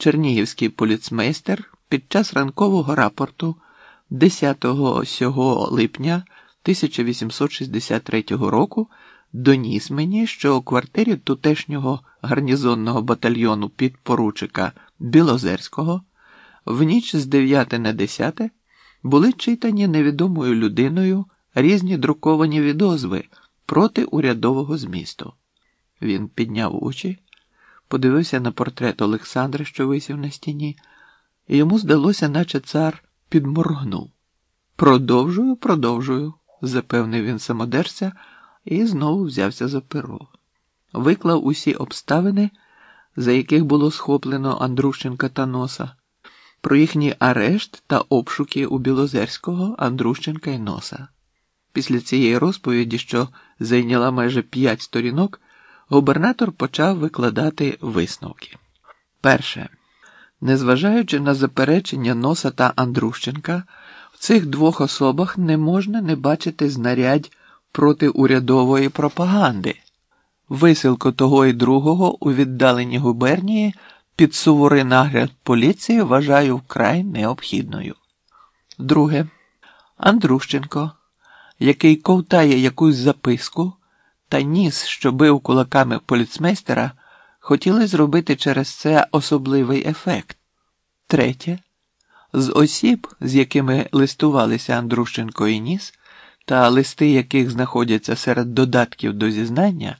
чернігівський поліцмейстер під час ранкового рапорту 10 сього липня 1863 року доніс мені, що у квартирі тутешнього гарнізонного батальйону підпоручика Білозерського в ніч з 9 на 10 були читані невідомою людиною різні друковані відозви проти урядового змісту. Він підняв очі, подивився на портрет Олександра, що висів на стіні, і йому здалося, наче цар підморгнув. Продовжую, продовжую, запевнив він самодержця і знову взявся за перо. Виклав усі обставини, за яких було схоплено Андрущенка та Носа, про їхній арешт та обшуки у Білозерського, Андрущенка і Носа. Після цієї розповіді, що зайняла майже п'ять сторінок, губернатор почав викладати висновки. Перше. Незважаючи на заперечення Носа та Андрущенка, в цих двох особах не можна не бачити знарядь протиурядової пропаганди. Висилку того і другого у віддаленій губернії під суворий нагляд поліції вважаю вкрай необхідною. Друге. Андрущенко, який ковтає якусь записку та ніс, що бив кулаками поліцмейстера, хотіли зробити через це особливий ефект. Третє. З осіб, з якими листувалися Андрущенко і Ніс, та листи яких знаходяться серед додатків до зізнання,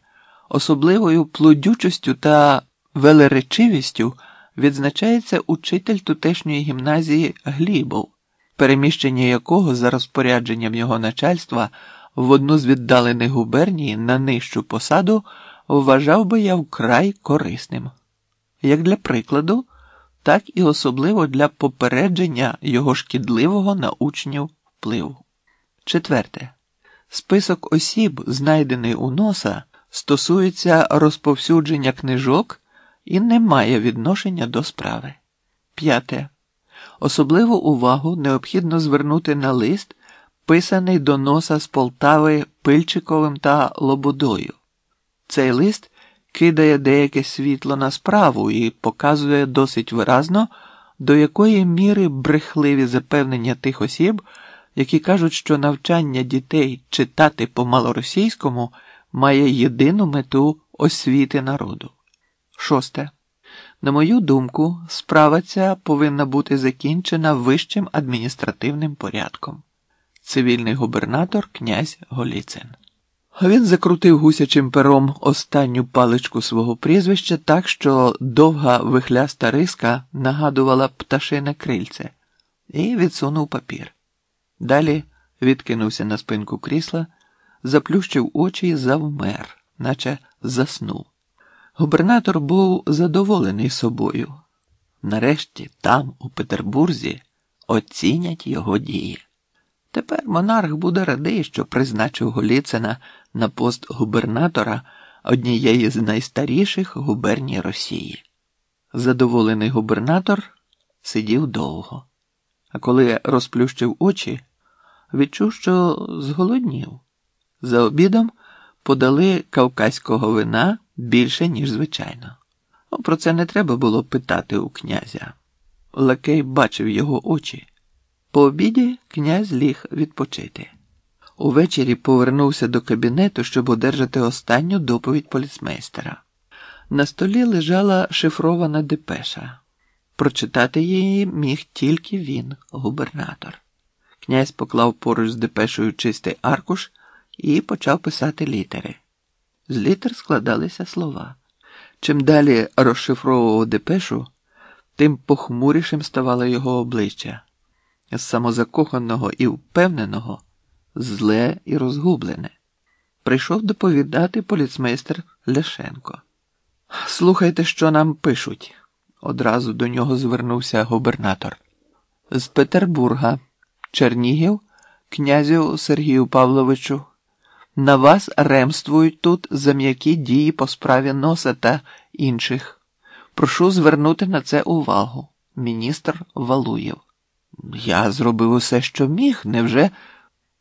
особливою плодючістю та велеречивістю відзначається учитель тутешньої гімназії Глібов, переміщення якого за розпорядженням його начальства в одну з віддалених губерній на нижчу посаду вважав би я вкрай корисним. Як для прикладу, так і особливо для попередження його шкідливого на учнів впливу. Четверте. Список осіб, знайдений у носа, стосується розповсюдження книжок і не має відношення до справи. П'яте. Особливу увагу необхідно звернути на лист, писаний до носа з Полтави Пильчиковим та Лободою. Цей лист кидає деяке світло на справу і показує досить виразно, до якої міри брехливі запевнення тих осіб, які кажуть, що навчання дітей читати по малоросійському має єдину мету освіти народу. Шосте. На мою думку, справа ця повинна бути закінчена вищим адміністративним порядком. Цивільний губернатор князь Голіцин. Він закрутив гусячим пером останню паличку свого прізвища так, що довга вихляста риска нагадувала пташине крильце, і відсунув папір. Далі відкинувся на спинку крісла, заплющив очі і завмер, наче заснув. Губернатор був задоволений собою. Нарешті там, у Петербурзі, оцінять його дії. Тепер монарх буде радий, що призначив Голіцина на пост губернатора однієї з найстаріших губерній Росії. Задоволений губернатор сидів довго, а коли розплющив очі, відчув, що зголоднів. За обідом подали кавказького вина більше, ніж звичайно. Про це не треба було питати у князя. Лакей бачив його очі. По обіді князь ліг відпочити. Увечері повернувся до кабінету, щоб одержати останню доповідь поліцмейстера. На столі лежала шифрована депеша. Прочитати її міг тільки він, губернатор. Князь поклав поруч з депешою чистий аркуш і почав писати літери. З літер складалися слова. Чим далі розшифровував депешу, тим похмурішим ставало його обличчя самозакоханого і впевненого, зле і розгублене. Прийшов доповідати поліцмейстер Ляшенко. Слухайте, що нам пишуть, одразу до нього звернувся губернатор. З Петербурга, Чернігів, князю Сергію Павловичу. На вас ремствують тут за м'які дії по справі носа та інших. Прошу звернути на це увагу, міністр Валуєв. Я зробив усе, що міг, невже?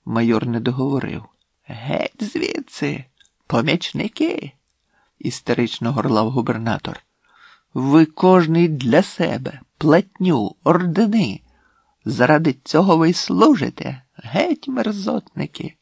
Майор не договорив. Геть звідси, помічники, істерично горлав губернатор. Ви кожний для себе, платню, ордени. Заради цього ви й служите, геть мерзотники.